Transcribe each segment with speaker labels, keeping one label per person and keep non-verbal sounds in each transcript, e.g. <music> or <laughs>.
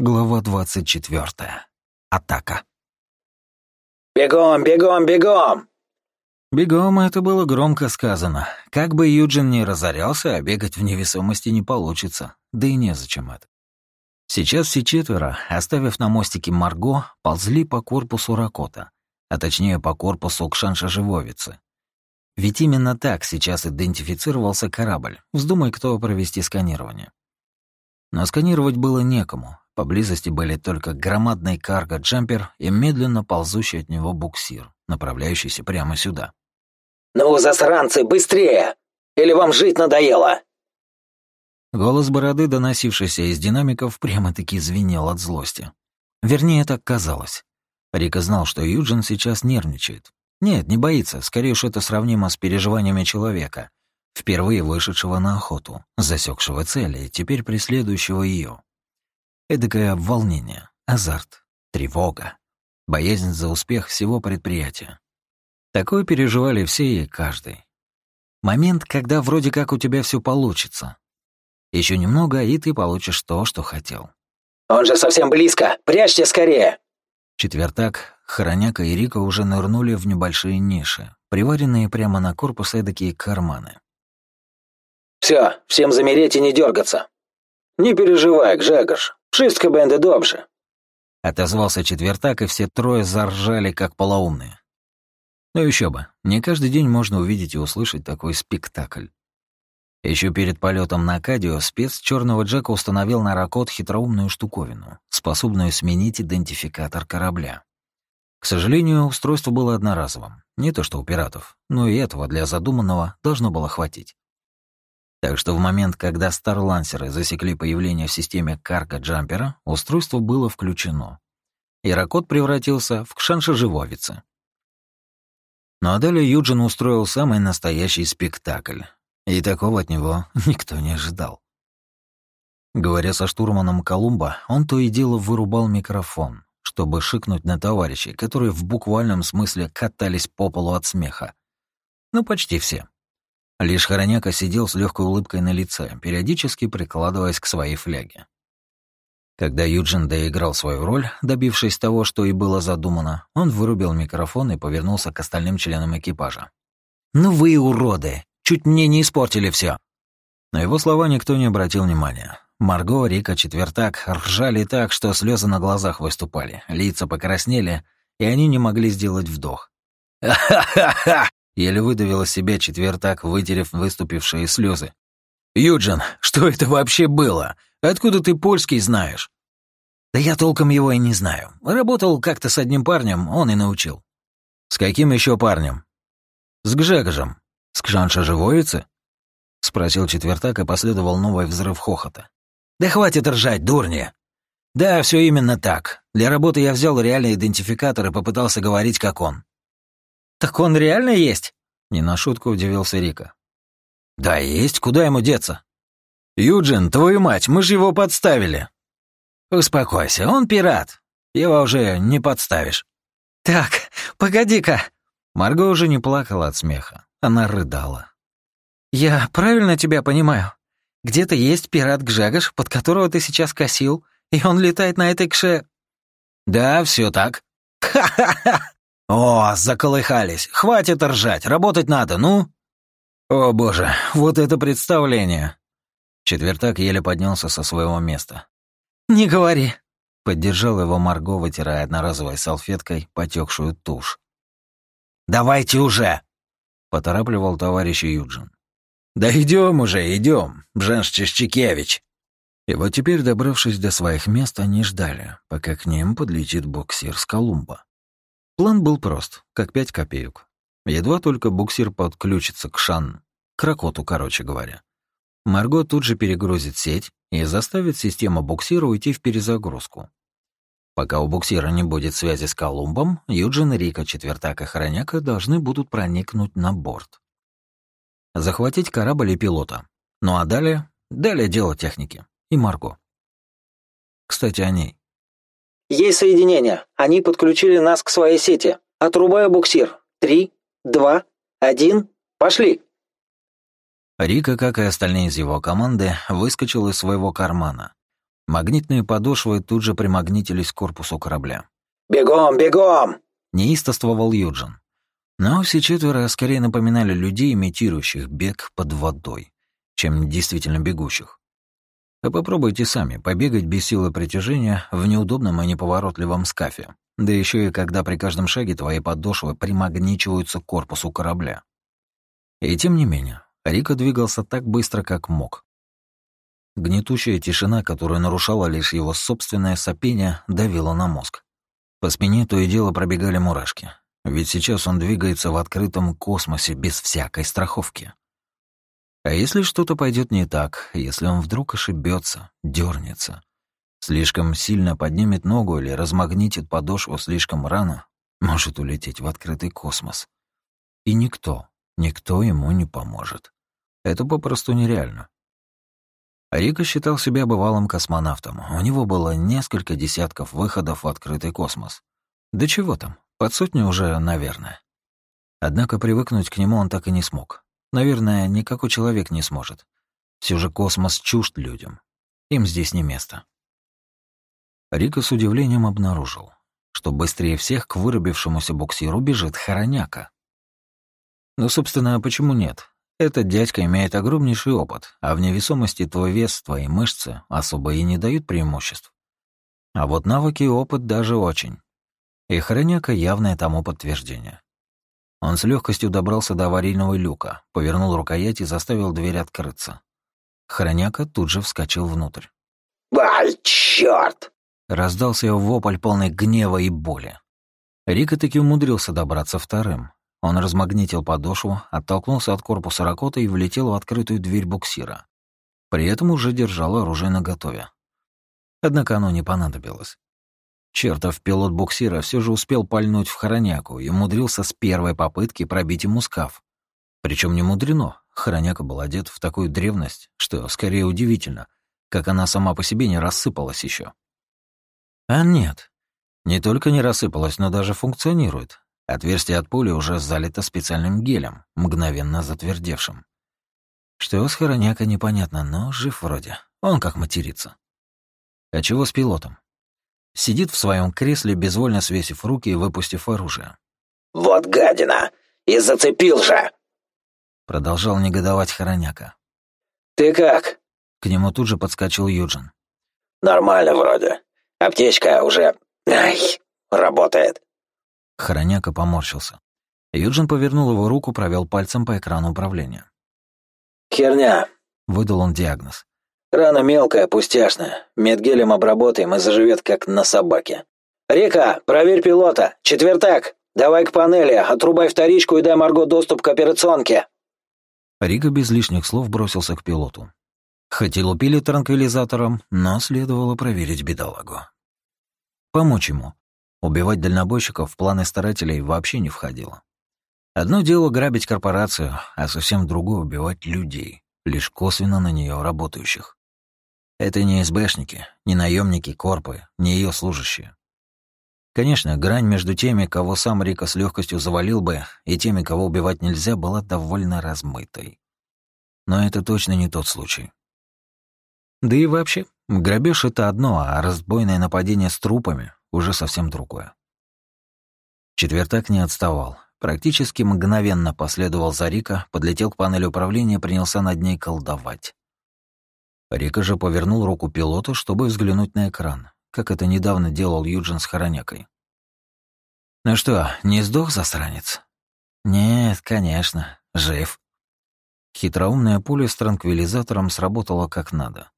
Speaker 1: Глава 24. Атака.
Speaker 2: «Бегом, бегом, бегом!»
Speaker 1: Бегом это было громко сказано. Как бы Юджин не разорялся, а бегать в невесомости не получится. Да и незачем это. Сейчас все четверо, оставив на мостике Марго, ползли по корпусу Ракота, а точнее по корпусу Кшанша-Живовицы. Ведь именно так сейчас идентифицировался корабль. Вздумай кто провести сканирование. Но сканировать было некому. Поблизости были только громадный карго-джампер и медленно ползущий от него буксир, направляющийся прямо сюда.
Speaker 2: «Ну, засранцы, быстрее! Или вам жить надоело?»
Speaker 1: Голос бороды, доносившийся из динамиков, прямо-таки звенел от злости. Вернее, так казалось. Рика знал, что Юджин сейчас нервничает. Нет, не боится, скорее уж это сравнимо с переживаниями человека, впервые вышедшего на охоту, засекшего цели и теперь преследующего ее. Эдакое волнение, азарт, тревога, боязнь за успех всего предприятия. Такое переживали все и каждый. Момент, когда вроде как у тебя все получится. Еще немного, и ты получишь то, что хотел.
Speaker 2: «Он же совсем близко! Прячьте скорее!»
Speaker 1: Четвертак, Хороняка и Рика уже нырнули в небольшие ниши, приваренные прямо на корпус эдакие карманы.
Speaker 2: «Все, всем замереть и не дергаться. Не переживай, Гжегош, wszystko będzie dobrze».
Speaker 1: Отозвался четвертак, и все трое заржали, как полоумные. Ну еще бы, не каждый день можно увидеть и услышать такой спектакль. Еще перед полетом на Акадио спец черного Джека установил на Ракот хитроумную штуковину, способную сменить идентификатор корабля. К сожалению, устройство было одноразовым. Не то что у пиратов, но и этого для задуманного должно было хватить. Так что в момент, когда старлансеры засекли появление в системе карка-джампера, устройство было включено. И превратился в кшанша-живовица. Ну а далее Юджин устроил самый настоящий спектакль. И такого от него <laughs> никто не ожидал. Говоря со штурманом Колумба, он то и дело вырубал микрофон, чтобы шикнуть на товарищей, которые в буквальном смысле катались по полу от смеха. Ну, почти все. Лишь Хороняка сидел с легкой улыбкой на лице, периодически прикладываясь к своей фляге. Когда Юджин доиграл свою роль, добившись того, что и было задумано, он вырубил микрофон и повернулся к остальным членам экипажа. «Ну вы уроды! Чуть мне не испортили все. На его слова никто не обратил внимания. Марго, Рика, Четвертак ржали так, что слезы на глазах выступали, лица покраснели, и они не могли сделать вдох. «Ха-ха-ха!» — еле выдавил из себя Четвертак, вытерев выступившие слезы. «Юджин, что это вообще было? Откуда ты польский знаешь?» «Да я толком его и не знаю. Работал как-то с одним парнем, он и научил». «С каким еще парнем?» «С Гжегожем. «Скжанша живоицы?» — спросил четвертак, и последовал новый взрыв хохота. «Да хватит ржать, дурни!» «Да, все именно так. Для работы я взял реальный идентификатор и попытался говорить, как он». «Так он реально есть?» — не на шутку удивился Рика. «Да, есть. Куда ему деться?» «Юджин, твою мать, мы же его подставили!» «Успокойся, он пират. Его уже не подставишь».
Speaker 3: «Так, погоди-ка!»
Speaker 1: Марго уже не плакала от смеха. Она рыдала.
Speaker 3: «Я правильно тебя понимаю? Где-то есть пират Гжегош, под которого ты сейчас косил, и он летает на этой кше...»
Speaker 1: «Да, все так». «Ха-ха-ха! О, заколыхались. Хватит ржать, работать надо, ну!» «О, боже, вот это представление!» Четвертак еле поднялся со своего места.
Speaker 3: «Не говори!»
Speaker 1: Поддержал его Марго, вытирая одноразовой салфеткой потекшую тушь. «Давайте уже!» — поторапливал товарищ Юджин. «Да идем уже, идем, Бженш Чешчикевич!» И вот теперь, добравшись до своих мест, они ждали, пока к ним подлетит буксир с Колумба. План был прост, как пять копеек. Едва только буксир подключится к Шан, к Ракоту, короче говоря. Марго тут же перегрузит сеть и заставит систему буксира уйти в перезагрузку. Пока у буксира не будет связи с Колумбом, Юджин, Рика, Четвертак и Хороняка должны будут проникнуть на борт. Захватить корабль и пилота. Ну а далее? Далее дело техники. И Марго. Кстати, о ней.
Speaker 2: «Есть соединение. Они подключили нас к своей сети. Отрубаю буксир. Три, два, один. Пошли!»
Speaker 1: Рика, как и остальные из его команды, выскочил из своего кармана. Магнитные подошвы тут же примагнитились к корпусу корабля.
Speaker 2: «Бегом, бегом!»
Speaker 1: — неистовствовал Юджин. Но все четверо скорее напоминали людей, имитирующих бег под водой, чем действительно бегущих. А попробуйте сами побегать без силы притяжения в неудобном и неповоротливом скафе, да еще и когда при каждом шаге твои подошвы примагничиваются к корпусу корабля. И тем не менее, Рика двигался так быстро, как мог. Гнетущая тишина, которую нарушала лишь его собственное сопение, давила на мозг. По спине то и дело пробегали мурашки, ведь сейчас он двигается в открытом космосе без всякой страховки. А если что-то пойдет не так, если он вдруг ошибется, дернется, слишком сильно поднимет ногу или размагнитит подошву слишком рано, может улететь в открытый космос. И никто, никто ему не поможет. Это попросту нереально. Рика считал себя бывалым космонавтом. У него было несколько десятков выходов в открытый космос. Да чего там, под сотню уже, наверное. Однако привыкнуть к нему он так и не смог. Наверное, никакой человек не сможет. Все же космос чужд людям. Им здесь не место. Рика с удивлением обнаружил, что быстрее всех к вырубившемуся буксиру бежит Хороняка. Ну, собственно, почему нет? Этот дядька имеет огромнейший опыт, а в невесомости твой вес, твои мышцы особо и не дают преимуществ. А вот навыки и опыт даже очень. И Хороняка явное тому подтверждение. Он с легкостью добрался до аварийного люка, повернул рукоять и заставил дверь открыться. Хороняка тут же вскочил внутрь.
Speaker 2: «Ай, чёрт!»
Speaker 1: Раздался его вопль полный гнева и боли. Рика таки умудрился добраться вторым. Он размагнитил подошву, оттолкнулся от корпуса ракота и влетел в открытую дверь буксира. При этом уже держал оружие наготове. Однако оно не понадобилось. Чертов пилот буксира все же успел пальнуть в хороняку и умудрился с первой попытки пробить ему скаф. Причем не мудрено, хороняка был одет в такую древность, что скорее удивительно, как она сама по себе не рассыпалась еще. А нет, не только не рассыпалась, но даже функционирует. Отверстие от пули уже залито специальным гелем, мгновенно затвердевшим. Что с хороняка непонятно, но жив вроде. Он как матерится. А чего с пилотом? Сидит в своем кресле, безвольно свесив руки и выпустив оружие.
Speaker 2: «Вот гадина! И зацепил же!»
Speaker 1: Продолжал негодовать Хороняка.
Speaker 2: «Ты как?»
Speaker 1: К нему тут же подскочил Юджин.
Speaker 2: «Нормально вроде. Аптечка уже... Ай, работает».
Speaker 1: Хороняка поморщился. Юджин повернул его руку, провел пальцем по экрану управления.
Speaker 2: «Херня», —
Speaker 1: выдал он диагноз.
Speaker 2: Рана мелкая, пустяшная. Медгелем обработаем и заживет, как на собаке. Рика, проверь пилота. Четвертак, давай к панели, отрубай вторичку и дай Марго доступ к операционке.
Speaker 1: Рика без лишних слов бросился к пилоту. Хоть и транквилизатором, но следовало проверить бедолагу. Помочь ему. Убивать дальнобойщиков в планы старателей вообще не входило. Одно дело грабить корпорацию, а совсем другое — убивать людей, лишь косвенно на нее работающих. Это не СБшники, не наемники Корпы, не ее служащие. Конечно, грань между теми, кого сам Рика с легкостью завалил бы, и теми, кого убивать нельзя, была довольно размытой. Но это точно не тот случай. Да и вообще, грабеж — это одно, а разбойное нападение с трупами — уже совсем другое. Четвертак не отставал. Практически мгновенно последовал за Рика, подлетел к панели управления, принялся над ней колдовать. Рика же повернул руку пилоту, чтобы взглянуть на экран, как это недавно делал Юджин с Хоронякой. «Ну что, не сдох засранец?» «Нет, конечно, жив». Хитроумная пуля с транквилизатором сработала как надо.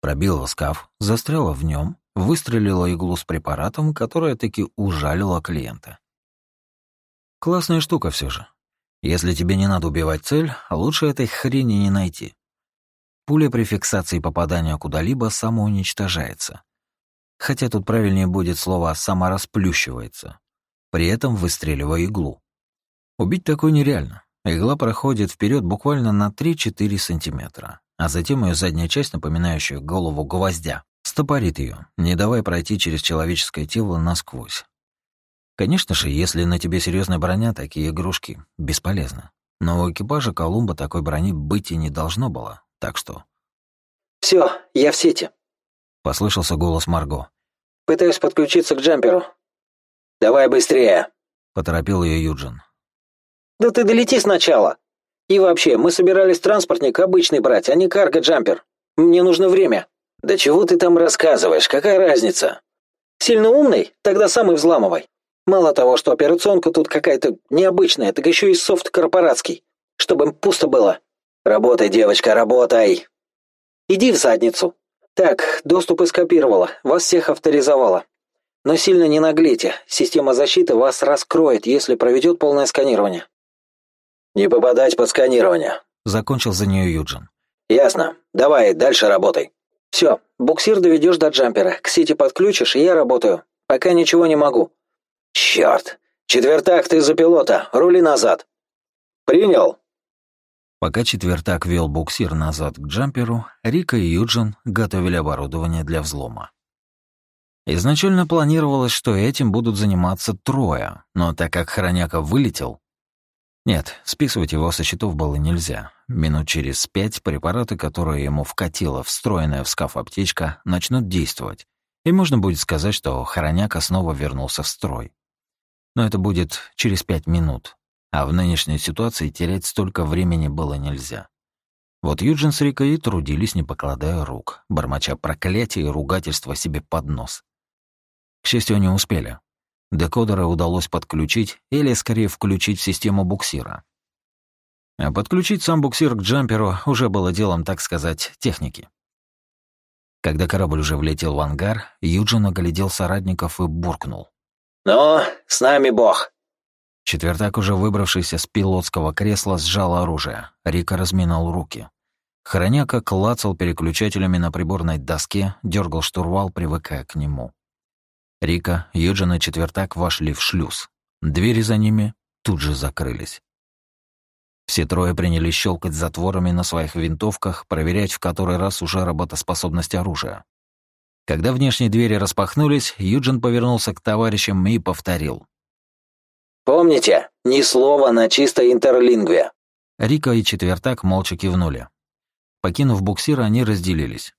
Speaker 1: Пробила скаф, застряла в нем, выстрелила иглу с препаратом, которая таки ужалила клиента. Классная штука все же. Если тебе не надо убивать цель, лучше этой хрени не найти. Пуля при фиксации попадания куда-либо самоуничтожается. Хотя тут правильнее будет слово «саморасплющивается», при этом выстреливая иглу. Убить такой нереально. Игла проходит вперед буквально на 3-4 сантиметра, а затем ее задняя часть, напоминающая голову гвоздя, стопорит ее, не давая пройти через человеческое тело насквозь. Конечно же, если на тебе серьезная броня, такие игрушки бесполезны. Но у экипажа Колумба такой брони быть и не должно было, так что...
Speaker 2: Все, я в сети».
Speaker 1: — послышался голос Марго.
Speaker 2: «Пытаюсь подключиться к джамперу». «Давай быстрее», —
Speaker 1: поторопил ее Юджин.
Speaker 2: «Да ты долети сначала. И вообще, мы собирались транспортник обычный брать, а не карго-джампер. Мне нужно время». «Да чего ты там рассказываешь? Какая разница?» «Сильно умный? Тогда сам и взламывай. Мало того, что операционка тут какая-то необычная, так еще и софт корпоратский, чтобы им пусто было. Работай, девочка, работай!» «Иди в задницу!» «Так, доступы скопировала, вас всех авторизовала. Но сильно не наглите, система защиты вас раскроет, если проведет полное сканирование». «Не попадать под сканирование», —
Speaker 1: закончил за нее Юджин.
Speaker 2: «Ясно. Давай, дальше работай». «Все, буксир доведешь до джампера, к сети подключишь, и я работаю. Пока ничего не могу». «Черт! Четвертак ты за пилота, рули назад». «Принял».
Speaker 1: Пока четвертак вел буксир назад к джамперу, Рика и Юджин готовили оборудование для взлома. Изначально планировалось, что этим будут заниматься трое, но так как Хроняка вылетел... Нет, списывать его со счетов было нельзя. Минут через пять препараты, которые ему вкатила встроенная в скаф аптечка, начнут действовать, и можно будет сказать, что Хороняка снова вернулся в строй. Но это будет через пять минут, а в нынешней ситуации терять столько времени было нельзя. Вот Юджин с Рикой трудились, не покладая рук, бормоча проклятия и ругательства себе под нос. К счастью, они успели. Декодеры удалось подключить или, скорее, включить систему буксира. А подключить сам буксир к джамперу уже было делом, так сказать, техники. Когда корабль уже влетел в ангар, Юджин оглядел соратников и буркнул.
Speaker 2: «Ну, с нами бог!»
Speaker 1: Четвертак, уже выбравшийся с пилотского кресла, сжал оружие. Рика разминал руки. Хроняка клацал переключателями на приборной доске, дергал штурвал, привыкая к нему. Рика, Юджин и Четвертак вошли в шлюз. Двери за ними тут же закрылись. Все трое принялись щелкать затворами на своих винтовках, проверять в который раз уже работоспособность оружия. Когда внешние двери распахнулись, Юджин повернулся к товарищам и повторил.
Speaker 2: «Помните, ни слова на чистой интерлингве».
Speaker 1: Рика и Четвертак молча кивнули. Покинув буксир, они разделились.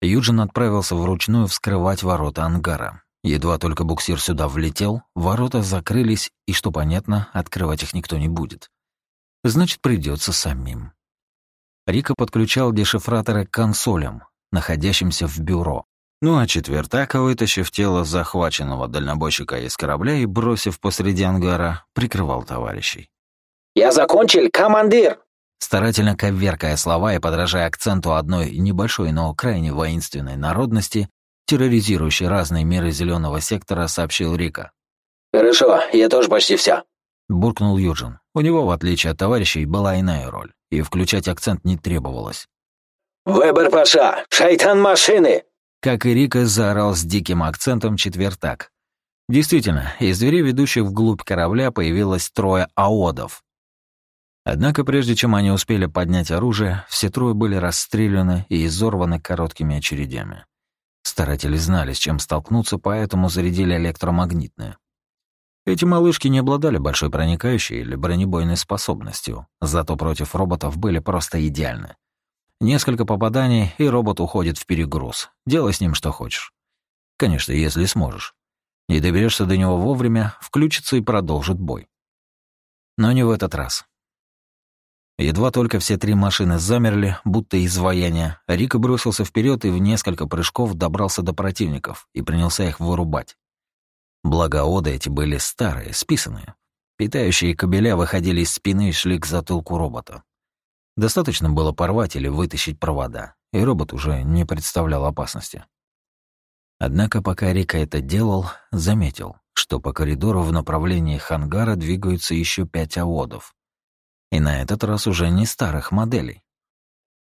Speaker 1: Юджин отправился вручную вскрывать ворота ангара. Едва только буксир сюда влетел, ворота закрылись, и, что понятно, открывать их никто не будет. Значит, придется самим. Рика подключал дешифраторы к консолям, находящимся в бюро. Ну а четвертака, вытащив тело захваченного дальнобойщика из корабля и бросив посреди ангара, прикрывал товарищей.
Speaker 2: «Я закончил, командир!»
Speaker 1: Старательно коверкая слова и подражая акценту одной небольшой, но крайне воинственной народности, терроризирующей разные миры зеленого сектора, сообщил Рика.
Speaker 2: «Хорошо, я тоже почти все.
Speaker 1: буркнул Юджин. У него, в отличие от товарищей, была иная роль, и включать акцент не требовалось.
Speaker 2: «Выбор Паша! Шайтан машины!»
Speaker 1: Как и Рика заорал с диким акцентом четвертак. Действительно, из дверей, ведущих вглубь корабля, появилось трое аодов, Однако прежде чем они успели поднять оружие, все трое были расстреляны и изорваны короткими очередями. Старатели знали, с чем столкнуться, поэтому зарядили электромагнитные. Эти малышки не обладали большой проникающей или бронебойной способностью, зато против роботов были просто идеальны. Несколько попаданий, и робот уходит в перегруз. Делай с ним что хочешь. Конечно, если сможешь. Не доберешься до него вовремя, включится и продолжит бой. Но не в этот раз. Едва только все три машины замерли, будто изваяние, Рика бросился вперед и в несколько прыжков добрался до противников и принялся их вырубать. Благо оды эти были старые, списанные. Питающие кабеля выходили из спины и шли к затылку робота. Достаточно было порвать или вытащить провода, и робот уже не представлял опасности. Однако пока Рика это делал, заметил, что по коридору в направлении хангара двигаются еще пять аодов. И на этот раз уже не старых моделей.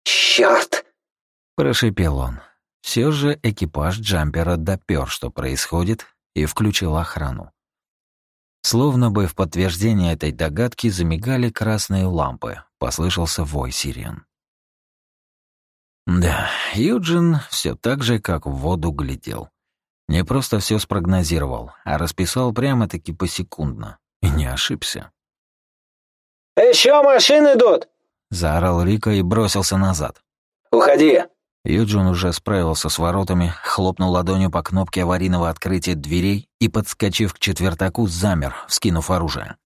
Speaker 2: «Чёрт!»
Speaker 1: — прошипел он. Все же экипаж джампера допер, что происходит, и включил охрану. Словно бы в подтверждение этой догадки замигали красные лампы, послышался вой сирен. Да, Юджин все так же, как в воду глядел. Не просто все спрогнозировал, а расписал прямо-таки посекундно. И не ошибся.
Speaker 2: «Еще машины идут!»
Speaker 1: — заорал Рика и бросился назад.
Speaker 2: «Уходи!»
Speaker 1: Юджин уже справился с воротами, хлопнул ладонью по кнопке аварийного открытия дверей и, подскочив к четвертаку, замер, вскинув оружие.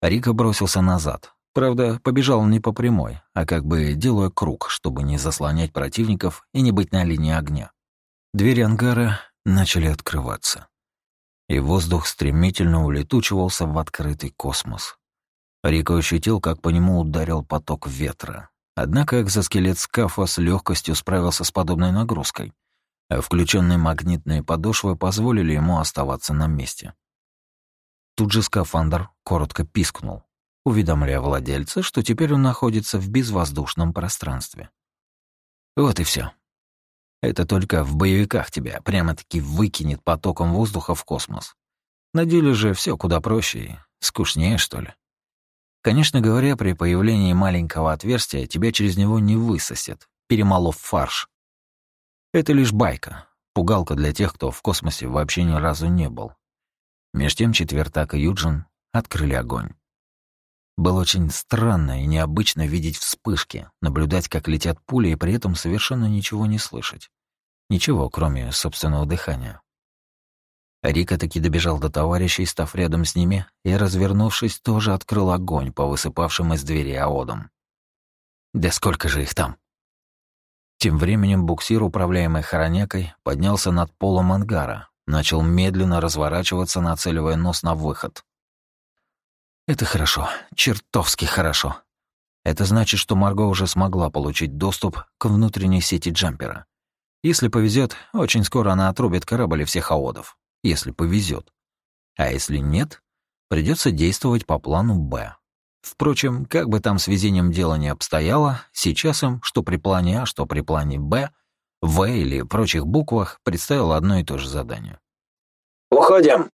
Speaker 1: Рика бросился назад. Правда, побежал не по прямой, а как бы делая круг, чтобы не заслонять противников и не быть на линии огня. Двери ангара начали открываться. И воздух стремительно улетучивался в открытый космос. Рика ощутил, как по нему ударил поток ветра, Однако экзоскелет скафа с легкостью справился с подобной нагрузкой, а включенные магнитные подошвы позволили ему оставаться на месте. Тут же скафандр коротко пискнул, уведомляя владельца, что теперь он находится в безвоздушном пространстве. Вот и все. Это только в боевиках тебя прямо-таки выкинет потоком воздуха в космос. На деле же все куда проще и скучнее, что ли. Конечно говоря, при появлении маленького отверстия тебя через него не высосет, перемолов фарш. Это лишь байка, пугалка для тех, кто в космосе вообще ни разу не был. Меж тем четвертак и Юджин открыли огонь. Было очень странно и необычно видеть вспышки, наблюдать, как летят пули, и при этом совершенно ничего не слышать. Ничего, кроме собственного дыхания. Рика таки добежал до товарищей, став рядом с ними, и, развернувшись, тоже открыл огонь по высыпавшим из двери аодам. Да сколько же их там? Тем временем буксир, управляемый хоронякой, поднялся над полом ангара, начал медленно разворачиваться, нацеливая нос на выход. Это хорошо, чертовски хорошо. Это значит, что Марго уже смогла получить доступ к внутренней сети джампера. Если повезет, очень скоро она отрубит корабль и всех аодов если повезет. А если нет, придется действовать по плану «Б». Впрочем, как бы там с везением дело не обстояло, сейчас им, что при плане А, что при плане «Б», «В» или прочих буквах, предстояло одно и то же задание.
Speaker 2: «Уходим!»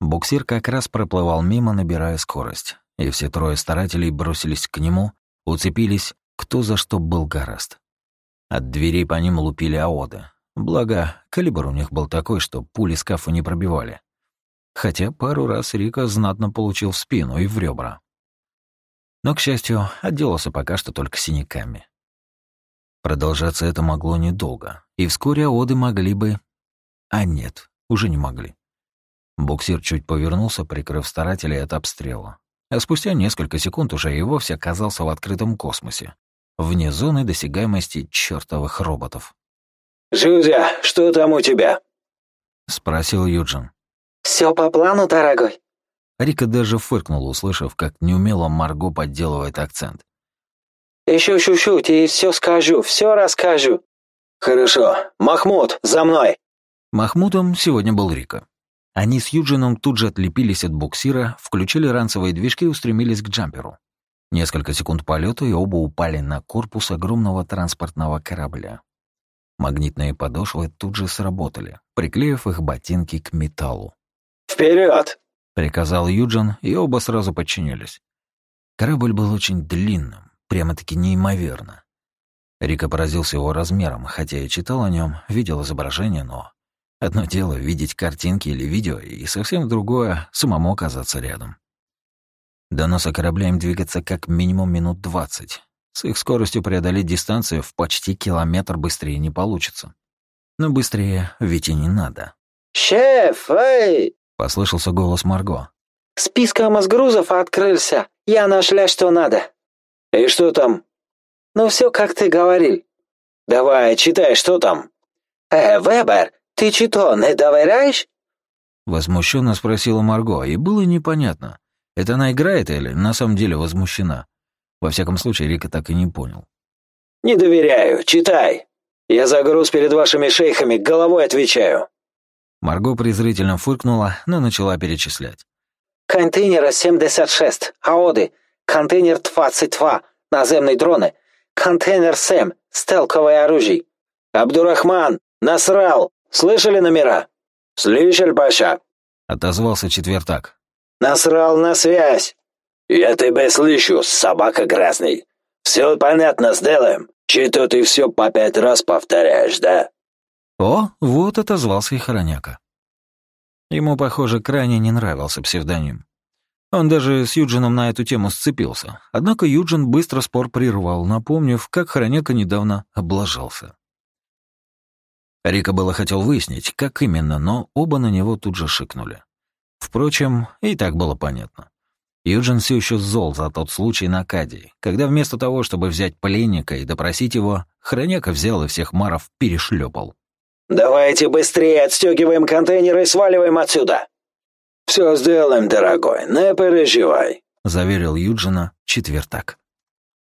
Speaker 1: Буксир как раз проплывал мимо, набирая скорость, и все трое старателей бросились к нему, уцепились, кто за что был гораст. От дверей по ним лупили аоды, Благо, калибр у них был такой, что пули скафа не пробивали. Хотя пару раз Рика знатно получил в спину и в ребра. Но, к счастью, отделался пока что только синяками. Продолжаться это могло недолго, и вскоре оды могли бы... А нет, уже не могли. Буксир чуть повернулся, прикрыв старателей от обстрела. А спустя несколько секунд уже и вовсе оказался в открытом космосе, вне зоны досягаемости чертовых роботов.
Speaker 2: «Жузя, что там у тебя?»
Speaker 1: — спросил Юджин.
Speaker 4: Все по плану, дорогой».
Speaker 1: Рика даже фыркнул, услышав, как неумело Марго подделывает акцент.
Speaker 4: «Еще чуть-чуть и все скажу, все расскажу».
Speaker 2: «Хорошо. Махмуд, за мной!»
Speaker 1: Махмудом сегодня был Рика. Они с Юджином тут же отлепились от буксира, включили ранцевые движки и устремились к джамперу. Несколько секунд полета, и оба упали на корпус огромного транспортного корабля. Магнитные подошвы тут же сработали, приклеив их ботинки к металлу.
Speaker 2: Вперед!
Speaker 1: приказал Юджин, и оба сразу подчинились. Корабль был очень длинным, прямо-таки неимоверно. Рика поразился его размером, хотя и читал о нем, видел изображение, но... Одно дело — видеть картинки или видео, и совсем другое — самому оказаться рядом. До носа корабля им двигаться как минимум минут двадцать, с их скоростью преодолеть дистанцию в почти километр быстрее не получится. Но быстрее ведь и не надо.
Speaker 4: «Шеф, эй!»
Speaker 1: — послышался голос Марго.
Speaker 4: «Списком из грузов открылся. Я нашла, что надо».
Speaker 2: «И что там?»
Speaker 4: «Ну все, как ты говорил».
Speaker 2: «Давай, читай, что там?»
Speaker 4: «Э, Вебер, ты что, не доверяешь?»
Speaker 1: Возмущенно спросила Марго, и было непонятно, это она играет или на самом деле возмущена. Во всяком случае, Рика так и не понял.
Speaker 2: «Не доверяю. Читай. Я за груз перед вашими шейхами головой отвечаю».
Speaker 1: Марго презрительно фыркнула, но начала перечислять.
Speaker 4: «Контейнер 76, АОДы, контейнер 22, наземные дроны, контейнер 7, стелковое оружие».
Speaker 2: «Абдурахман! Насрал! Слышали номера?» «Слышал, Паша!»
Speaker 1: — отозвался четвертак.
Speaker 2: «Насрал на связь!» «Я тебя слышу, собака грязный. Все понятно сделаем. Че-то ты все по пять раз повторяешь, да?»
Speaker 1: О, вот отозвался и Хороняка. Ему, похоже, крайне не нравился псевдоним. Он даже с Юджином на эту тему сцепился. Однако Юджин быстро спор прервал, напомнив, как Хороняка недавно облажался. Рика было хотел выяснить, как именно, но оба на него тут же шикнули. Впрочем, и так было понятно. Юджин все еще зол за тот случай на Кадии, когда вместо того, чтобы взять пленника и допросить его, Хроняка взял и всех маров перешлепал.
Speaker 2: «Давайте быстрее отстегиваем контейнеры и сваливаем отсюда!» «Все сделаем, дорогой, не переживай», —
Speaker 1: заверил Юджина четвертак.